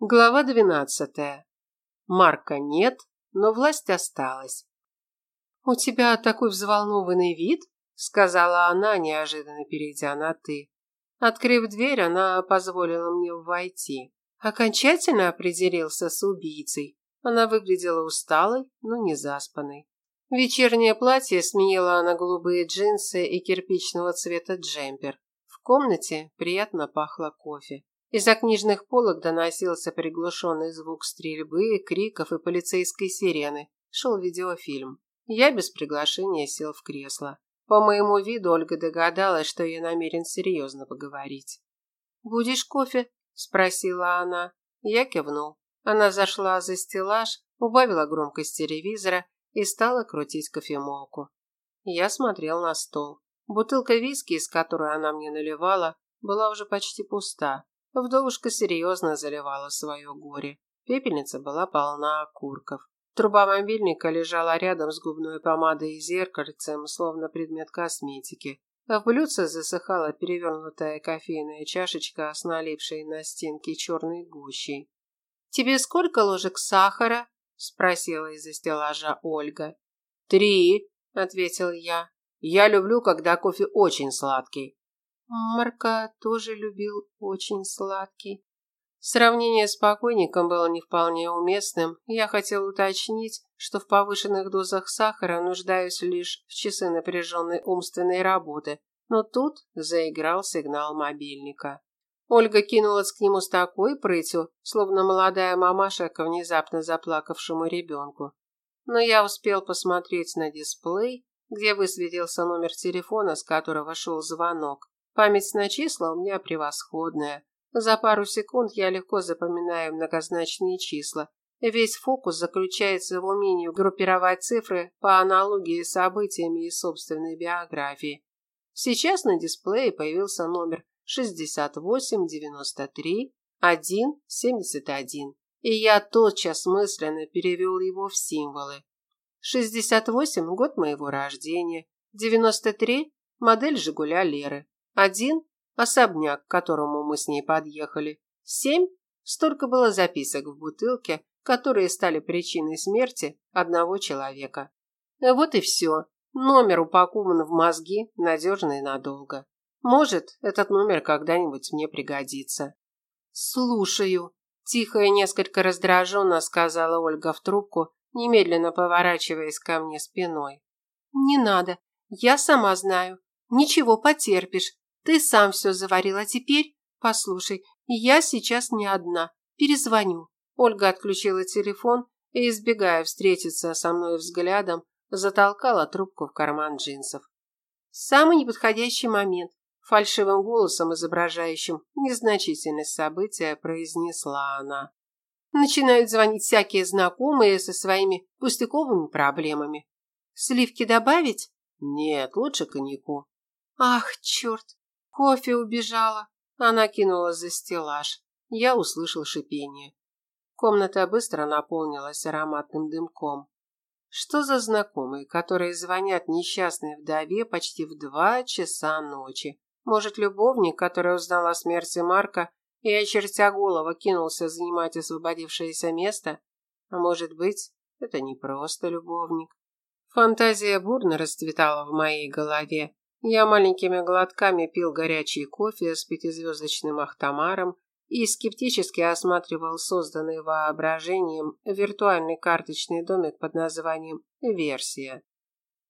Глава двенадцатая. Марка нет, но власть осталась. «У тебя такой взволнованный вид», – сказала она, неожиданно перейдя на «ты». Открыв дверь, она позволила мне войти. Окончательно определился с убийцей. Она выглядела усталой, но не заспанной. Вечернее платье сменила на голубые джинсы и кирпичного цвета джемпер. В комнате приятно пахло кофе. Из-за книжных полок доносился приглушенный звук стрельбы, криков и полицейской сирены. Шел видеофильм. Я без приглашения сел в кресло. По моему виду Ольга догадалась, что я намерен серьезно поговорить. «Будешь кофе?» – спросила она. Я кивнул. Она зашла за стеллаж, убавила громкость телевизора и стала крутить кофемолку. Я смотрел на стол. Бутылка виски, из которой она мне наливала, была уже почти пуста. Вдовушка серьезно заливала свое горе. Пепельница была полна окурков. Труба мобильника лежала рядом с губной помадой и зеркальцем, словно предмет косметики. А в блюдце засыхала перевернутая кофейная чашечка с налипшей на стенке черной гущей. «Тебе сколько ложек сахара?» – спросила из-за стеллажа Ольга. «Три», – ответил я. «Я люблю, когда кофе очень сладкий». Марка тоже любил очень сладкий. Сравнение с покойником было не вполне уместным. Я хотел уточнить, что в повышенных дозах сахара нуждаюсь лишь в часы напряженной умственной работы, но тут заиграл сигнал мобильника. Ольга кинулась к нему с такой прытью, словно молодая мамаша к внезапно заплакавшему ребенку. Но я успел посмотреть на дисплей, где высветился номер телефона, с которого шел звонок. Память на числа у меня превосходная. За пару секунд я легко запоминаю многозначные числа. Весь фокус заключается в умении группировать цифры по аналогии с событиями из собственной биографии. Сейчас на дисплее появился номер 6893 171, и я тотчас мысленно перевел его в символы. 68 – год моего рождения, 93 – модель «Жигуля» Леры, один – особняк, к которому мы с ней подъехали. Семь – столько было записок в бутылке, которые стали причиной смерти одного человека. Вот и все. Номер упакован в мозги, надежно и надолго. Может, этот номер когда-нибудь мне пригодится. «Слушаю», – тихо и несколько раздраженно сказала Ольга в трубку, немедленно поворачиваясь ко мне спиной. «Не надо, я сама знаю. Ничего потерпишь. Ты сам все заварил, а теперь... Послушай, я сейчас не одна. Перезвоню. Ольга отключила телефон и, избегая встретиться со мной взглядом, затолкала трубку в карман джинсов. Самый неподходящий момент. Фальшивым голосом, изображающим незначительность события, произнесла она. Начинают звонить всякие знакомые со своими пустяковыми проблемами. Сливки добавить? Нет, лучше коньяку. Ах, черт, Кофе убежала. Она кинулась за стеллаж. Я услышал шипение. Комната быстро наполнилась ароматным дымком. Что за знакомые, которые звонят несчастной вдове почти в два часа ночи? Может, любовник, который узнал о смерти Марка и, очертя голову, кинулся занимать освободившееся место? А может быть, это не просто любовник? Фантазия бурно расцветала в моей голове. Я маленькими глотками пил горячий кофе с пятизвездочным ахтамаром и скептически осматривал созданный воображением виртуальный карточный домик под названием «Версия».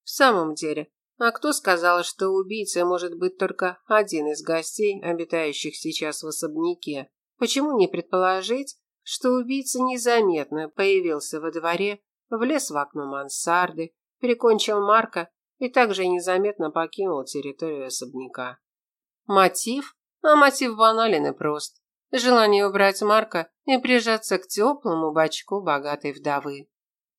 В самом деле, а кто сказал, что убийцей может быть только один из гостей, обитающих сейчас в особняке? Почему не предположить, что убийца незаметно появился во дворе, влез в окно мансарды, прикончил Марка и также незаметно покинул территорию особняка. Мотив? А мотив банален и прост. Желание убрать Марка и прижаться к теплому бачку богатой вдовы.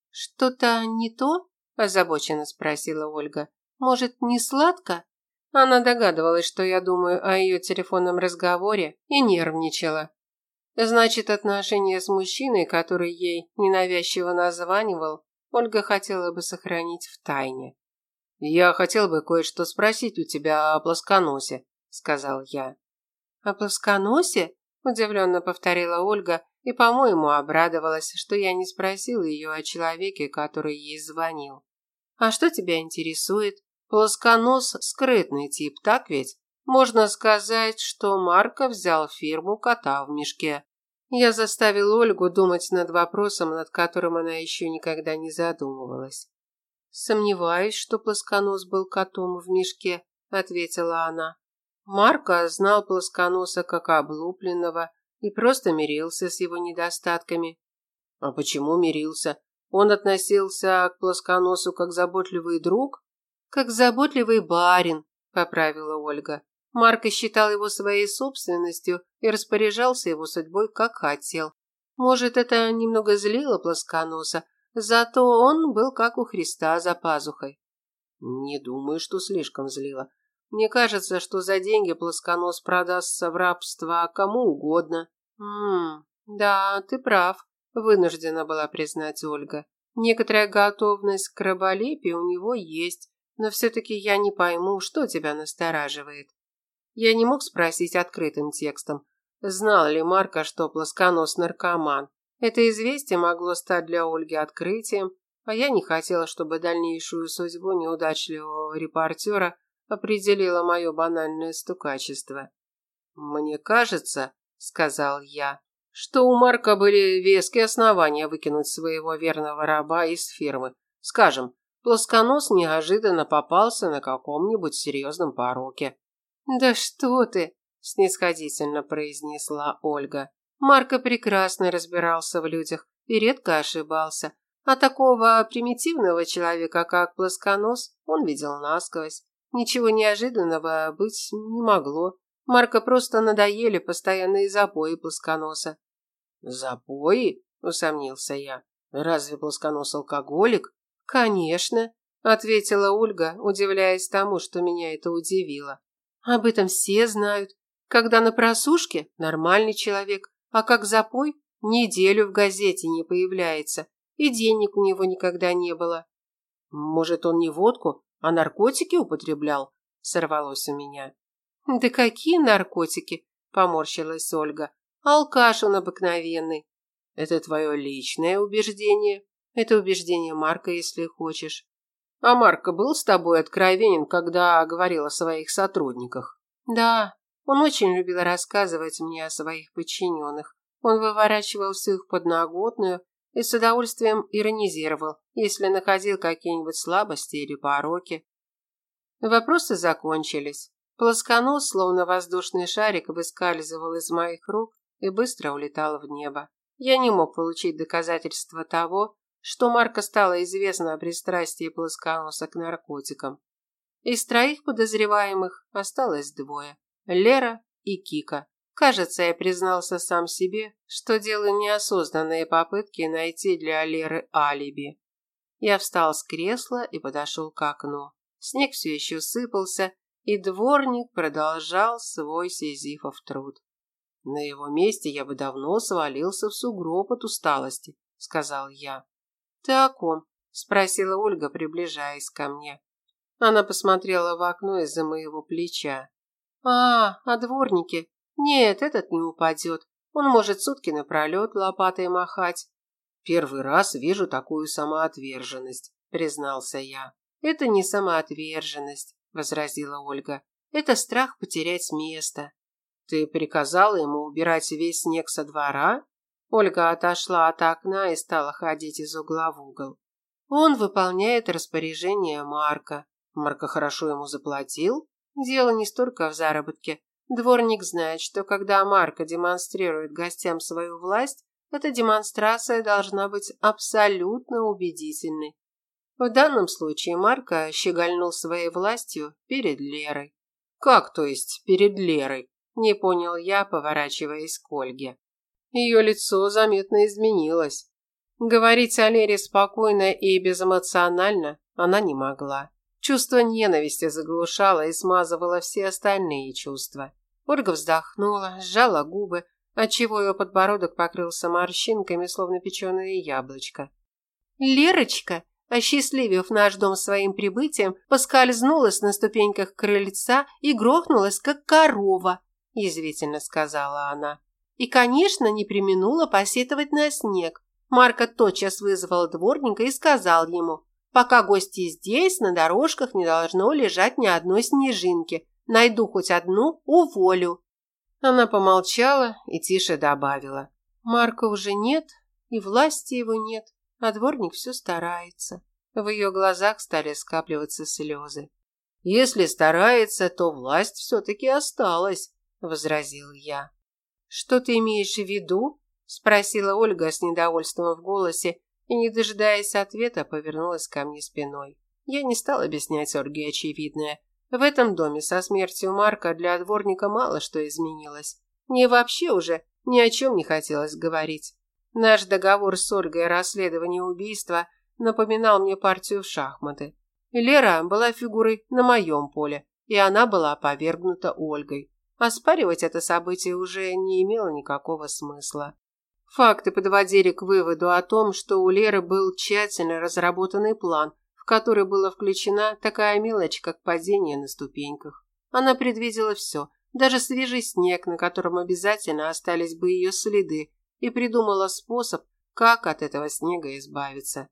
«Что-то не то?» – озабоченно спросила Ольга. «Может, не сладко?» Она догадывалась, что я думаю о ее телефонном разговоре, и нервничала. Значит, отношения с мужчиной, который ей ненавязчиво названивал, Ольга хотела бы сохранить в тайне. «Я хотел бы кое-что спросить у тебя о плосконосе», – сказал я. «О плосконосе?» – удивленно повторила Ольга и по-моему, обрадовалась, что я не спросил ее о человеке, который ей звонил. «А что тебя интересует? Плосконос – скрытный тип, так ведь? Можно сказать, что Марко взял фирму кота в мешке». Я заставил Ольгу думать над вопросом, над которым она еще никогда не задумывалась. «Сомневаюсь, что плосконос был котом в мешке», – ответила она. Марко знал плосконоса как облупленного и просто мирился с его недостатками. А почему мирился? Он относился к плосконосу как заботливый друг? Как заботливый барин, поправила Ольга. Марко считал его своей собственностью и распоряжался его судьбой, как хотел. Может, это немного злило плосконоса, зато он был как у Христа за пазухой. Не думаю, что слишком злило. Мне кажется, что за деньги плосконос продастся в рабство кому угодно. Мм, да, ты прав, вынуждена была признать Ольга. Некоторая готовность к раболепию у него есть, но все-таки я не пойму, что тебя настораживает. Я не мог спросить открытым текстом, знал ли Марка, что плосконос наркоман. Это известие могло стать для Ольги открытием, а я не хотела, чтобы дальнейшую судьбу неудачливого репортера определило мое банальное стукачество. «Мне кажется», — сказал я, — «что у Марка были веские основания выкинуть своего верного раба из фирмы. Скажем, плосконос неожиданно попался на каком-нибудь серьезном пороке». «Да что ты!» – снисходительно произнесла Ольга. Марко прекрасно разбирался в людях и редко ошибался, а такого примитивного человека, как плосконос, он видел насквозь. Ничего неожиданного быть не могло. Марка просто надоели постоянные запои плосконоса. «Запои?» – усомнился я. «Разве плосконос алкоголик?» «Конечно», – ответила Ольга, удивляясь тому, что меня это удивило. «Об этом все знают. Когда на просушке – нормальный человек, а как запой – неделю в газете не появляется, и денег у него никогда не было». «Может, он не водку, а наркотики употреблял? Сорвалось у меня. Да какие наркотики? Поморщилась Ольга. Алкаш он обыкновенный. Это твое личное убеждение? Это убеждение Марка, если хочешь. А Марко был с тобой откровенен, когда говорил о своих сотрудниках? Да, он очень любил рассказывать мне о своих подчиненных. Он выворачивал всю их подноготную и с удовольствием иронизировал, если находил какие-нибудь слабости или пороки. Вопросы закончились. Плосконос, словно воздушный шарик, выскальзывал из моих рук и быстро улетал в небо. Я не мог получить доказательства того, что Марко стало известно о пристрастии плосконоса к наркотикам. Из троих подозреваемых осталось двое – Лера и Кика. Кажется, я признался сам себе, что делаю неосознанные попытки найти для Леры алиби. Я встал с кресла и подошел к окну. Снег все еще сыпался, и дворник продолжал свой сизифов труд. На его месте я бы давно свалился в сугроб от усталости, сказал я. Ты о ком? спросила Ольга, приближаясь ко мне. Она посмотрела в окно из-за моего плеча. А, о дворнике. Нет, этот не упадет. Он может сутки напролет лопатой махать. Первый раз вижу такую самоотверженность, признался я. Это не самоотверженность, возразила Ольга. Это страх потерять место. Ты приказала ему убирать весь снег со двора? Ольга отошла от окна и стала ходить из угла в угол. Он выполняет распоряжение Марка. Марка хорошо ему заплатил. Дело не столько в заработке, Дворник знает, что когда Марко демонстрирует гостям свою власть, эта демонстрация должна быть абсолютно убедительной. В данном случае Марко щегольнул своей властью перед Лерой. «Как, то есть, перед Лерой?» – не понял я, поворачиваясь к Ольге. Ее лицо заметно изменилось. Говорить о Лере спокойно и безэмоционально она не могла. Чувство ненависти заглушало и смазывало все остальные чувства. Ольга вздохнула, сжала губы, отчего ее подбородок покрылся морщинками, словно печеное яблочко. «Лерочка!» осчастливив наш дом своим прибытием, поскользнулась на ступеньках крыльца и грохнулась, как корова, язвительно сказала она. и, конечно, не применула посетовать на снег. Марко тотчас вызвал дворника и сказал ему, «Пока гости здесь, на дорожках не должно лежать ни одной снежинки. Найду хоть одну, уволю». Она помолчала и тише добавила, «Марка уже нет, и власти его нет, а дворник все старается». В ее глазах стали скапливаться слезы. «Если старается, то власть все-таки осталась», – возразил я. «Что ты имеешь в виду?» – спросила Ольга с недовольством в голосе и, не дожидаясь ответа, повернулась ко мне спиной. Я не стал объяснять Ольге очевидное. В этом доме со смертью Марка для дворника мало что изменилось. Мне вообще уже ни о чем не хотелось говорить. Наш договор с Ольгой о расследовании убийства напоминал мне партию в шахматы. Лера была фигурой на моем поле, и она была повергнута Ольгой. Оспаривать это событие уже не имело никакого смысла. Факты подводили к выводу о том, что у Леры был тщательно разработанный план, в который была включена такая мелочь, как падение на ступеньках. Она предвидела все, даже свежий снег, на котором обязательно остались бы ее следы, и придумала способ, как от этого снега избавиться.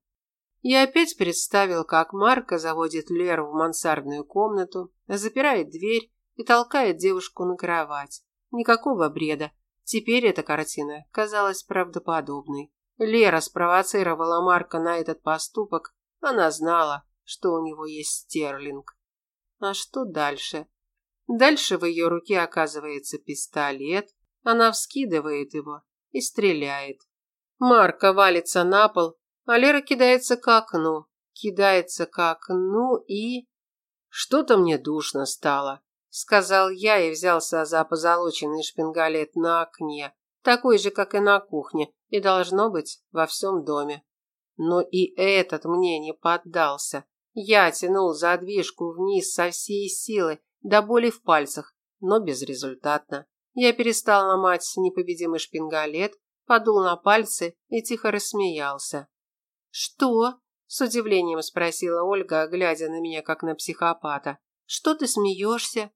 Я опять представил, как Марка заводит Леру в мансардную комнату, запирает дверь и толкает девушку на кровать. Никакого бреда. Теперь эта картина казалась правдоподобной. Лера спровоцировала Марка на этот поступок. Она знала, что у него есть стерлинг. А что дальше? Дальше в ее руке оказывается пистолет. Она вскидывает его и стреляет. Марка валится на пол, а Лера кидается к окну. Кидается к окну и... Что-то мне душно стало, сказал я и взялся за позолоченный шпингалет на окне, такой же, как и на кухне, и должно быть во всем доме. Но и этот мне не поддался. Я тянул задвижку вниз со всей силы, до боли в пальцах, но безрезультатно. Я перестал ломать непобедимый шпингалет, подул на пальцы и тихо рассмеялся. «Что?» – с удивлением спросила Ольга, глядя на меня как на психопата. «Что ты смеешься?»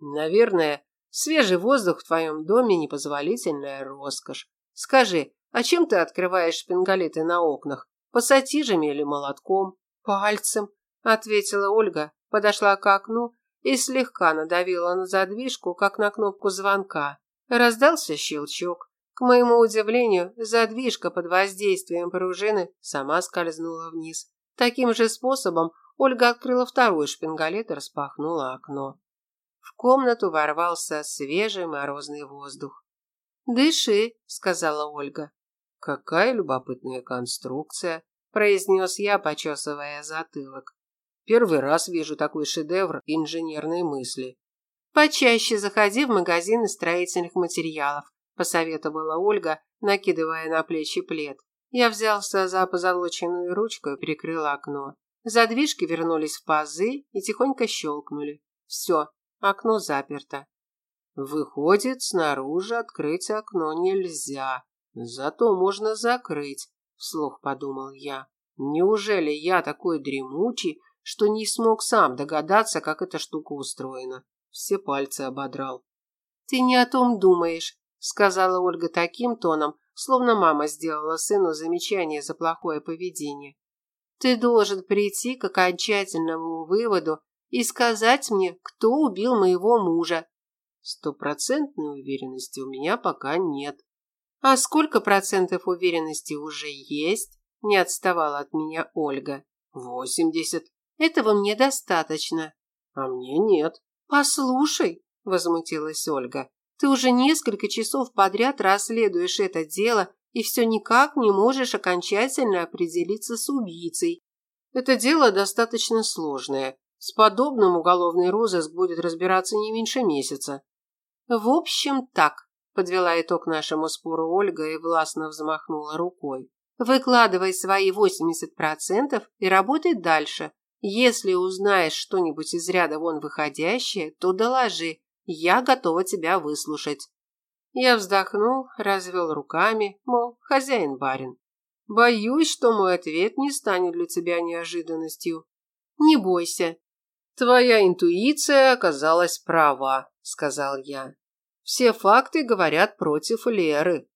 «Наверное, свежий воздух в твоем доме – непозволительная роскошь. Скажи, а чем ты открываешь шпингалеты на окнах? Пассатижами или молотком?» «Пальцем», – ответила Ольга, подошла к окну и слегка надавила на задвижку, как на кнопку звонка. Раздался щелчок. К моему удивлению, задвижка под воздействием пружины сама скользнула вниз. Таким же способом Ольга открыла второй шпингалет и распахнула окно. В комнату ворвался свежий морозный воздух. «Дыши», — сказала Ольга. «Какая любопытная конструкция», — произнес я, почесывая затылок. «Первый раз вижу такой шедевр инженерной мысли». «Почаще заходи в магазины строительных материалов посоветовала Ольга, накидывая на плечи плед. Я взялся за позолоченную ручку и прикрыл окно. Задвижки вернулись в пазы и тихонько щелкнули. Все, окно заперто. Выходит, снаружи открыть окно нельзя. Зато можно закрыть, вслух подумал я. Неужели я такой дремучий, что не смог сам догадаться, как эта штука устроена? Все пальцы ободрал. Ты не о том думаешь, сказала Ольга таким тоном, словно мама сделала сыну замечание за плохое поведение. Ты должен прийти к окончательному выводу и сказать мне, кто убил моего мужа. Стопроцентной уверенности у меня пока нет. А сколько процентов уверенности уже есть? Не отставала от меня Ольга. Восемьдесят. Этого мне достаточно. А мне нет. Послушай, возмутилась Ольга. Ты уже несколько часов подряд расследуешь это дело и все никак не можешь окончательно определиться с убийцей. Это дело достаточно сложное. С подобным уголовный розыск будет разбираться не меньше месяца. В общем, так, подвела итог нашему спору Ольга и властно взмахнула рукой. Выкладывай свои 80% и работай дальше. Если узнаешь что-нибудь из ряда вон выходящее, то доложи. Я готова тебя выслушать. Я вздохнул, развел руками, мол, хозяин-барин. Боюсь, что мой ответ не станет для тебя неожиданностью. Не бойся. Твоя интуиция оказалась права, сказал я. Все факты говорят против Леры.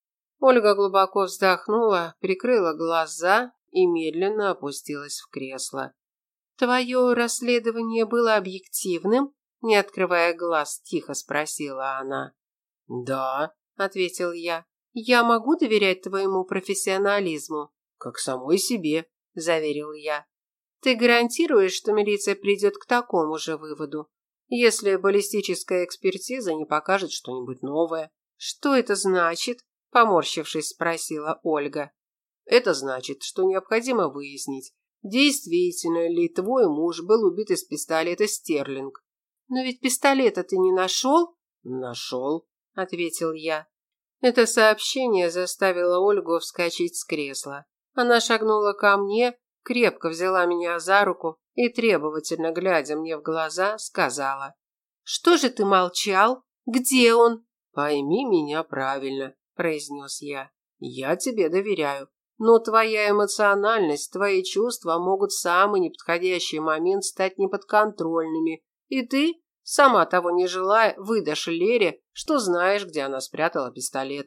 Ольга глубоко вздохнула, прикрыла глаза и медленно опустилась в кресло. Твое расследование было объективным? Не открывая глаз, тихо спросила она. Да, ответил я. Я могу доверять твоему профессионализму? Как самой себе, заверил я. Ты гарантируешь, что милиция придет к такому же выводу, если баллистическая экспертиза не покажет что-нибудь новое? Что это значит? Поморщившись, спросила Ольга. Это значит, что необходимо выяснить, действительно ли твой муж был убит из пистолета Стерлинг. Но ведь пистолета ты не нашел? Нашел, ответил я. Это сообщение заставило Ольгу вскочить с кресла. Она шагнула ко мне, крепко взяла меня за руку и, требовательно глядя мне в глаза, сказала. «Что же ты молчал? Где он?» «Пойми меня правильно», – произнес я. «Я тебе доверяю. Но твоя эмоциональность, твои чувства могут в самый неподходящий момент стать неподконтрольными, и ты, сама того не желая, выдашь Лере, что знаешь, где она спрятала пистолет.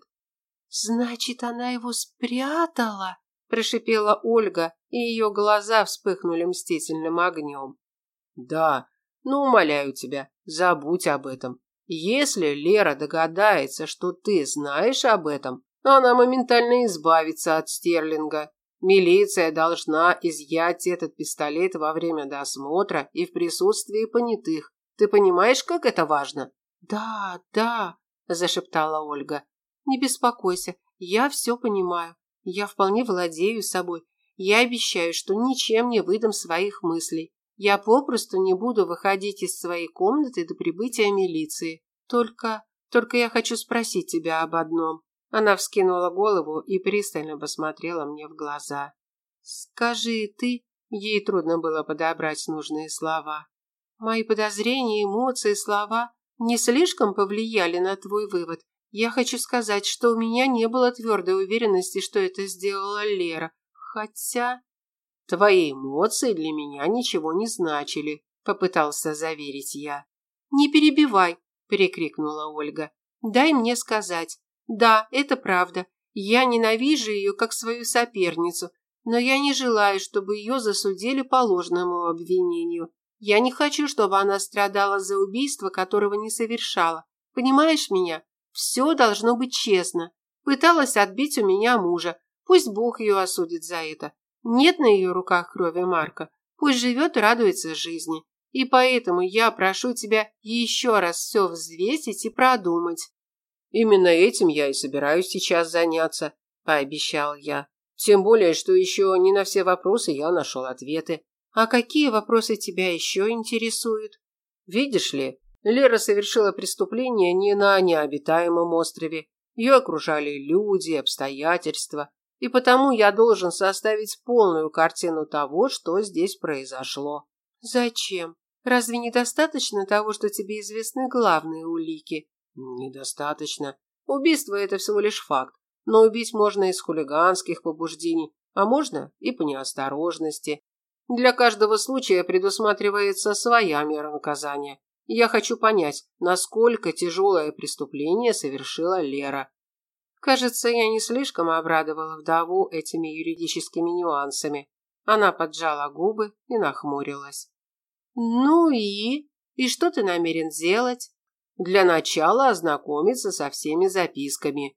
«Значит, она его спрятала?» – прошипела Ольга, и ее глаза вспыхнули мстительным огнем. «Да, но умоляю тебя, забудь об этом. Если Лера догадается, что ты знаешь об этом, она моментально избавится от Стерлинга. Милиция должна изъять этот пистолет во время досмотра и в присутствии понятых. Ты понимаешь, как это важно? Да, да, зашептала Ольга. Не беспокойся, я все понимаю. Я вполне владею собой. Я обещаю, что ничем не выдам своих мыслей. Я попросту не буду выходить из своей комнаты до прибытия милиции. Только, только я хочу спросить тебя об одном. Она вскинула голову и пристально посмотрела мне в глаза. «Скажи ты...» Ей трудно было подобрать нужные слова. «Мои подозрения, эмоции, слова не слишком повлияли на твой вывод. Я хочу сказать, что у меня не было твердой уверенности, что это сделала Лера. Хотя...» «Твои эмоции для меня ничего не значили», – попытался заверить я. «Не перебивай», – перекрикнула Ольга. «Дай мне сказать. Да, это правда. Я ненавижу ее как свою соперницу, но я не желаю, чтобы ее засудили по ложному обвинению. Я не хочу, чтобы она страдала за убийство, которого не совершала. Понимаешь меня? Все должно быть честно. Пыталась отбить у меня мужа. Пусть Бог ее осудит за это. Нет на ее руках крови Марка. Пусть живет и радуется жизни. И поэтому я прошу тебя еще раз все взвесить и продумать. Именно этим я и собираюсь сейчас заняться, пообещал я. Тем более, что еще не на все вопросы я нашел ответы. А какие вопросы тебя еще интересуют? Видишь ли, Лера совершила преступление не на необитаемом острове. Ее окружали люди, обстоятельства, и потому я должен составить полную картину того, что здесь произошло. Зачем? Разве недостаточно того, что тебе известны главные улики? Недостаточно. Убийство – это всего лишь факт. Но убить можно из хулиганских побуждений, а можно и по неосторожности. Для каждого случая предусматривается своя мера наказания. Я хочу понять, насколько тяжелое преступление совершила Лера. Кажется, я не слишком обрадовала вдову этими юридическими нюансами. Она поджала губы и нахмурилась. «Ну и? И что ты намерен сделать?» Для начала ознакомиться со всеми записками.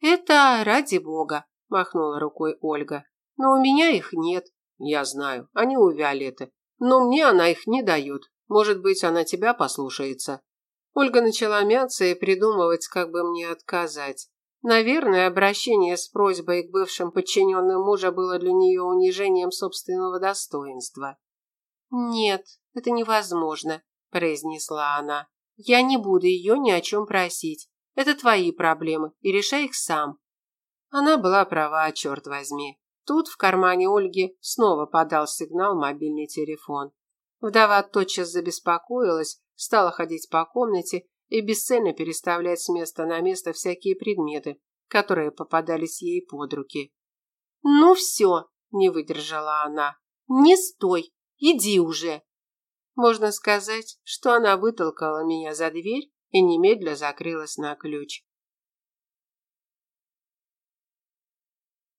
Это ради бога, махнула рукой Ольга. Но у меня их нет. Я знаю, они у Виолетты. Но мне она их не дает. Может быть, она тебя послушается. Ольга начала мяться и придумывать, как бы мне отказать. Наверное, обращение с просьбой к бывшим подчиненным мужа было для нее унижением собственного достоинства. «Нет, это невозможно», – произнесла она. Я не буду ее ни о чем просить. Это твои проблемы, и решай их сам. Она была права, черт возьми. Тут в кармане Ольги снова подал сигнал мобильный телефон. Вдова тотчас забеспокоилась, стала ходить по комнате и бесцельно переставлять с места на место всякие предметы, которые попадались ей под руки. «Ну все!» – не выдержала она. «Не стой! Иди уже!» Можно сказать, что она вытолкала меня за дверь и немедля закрылась на ключ.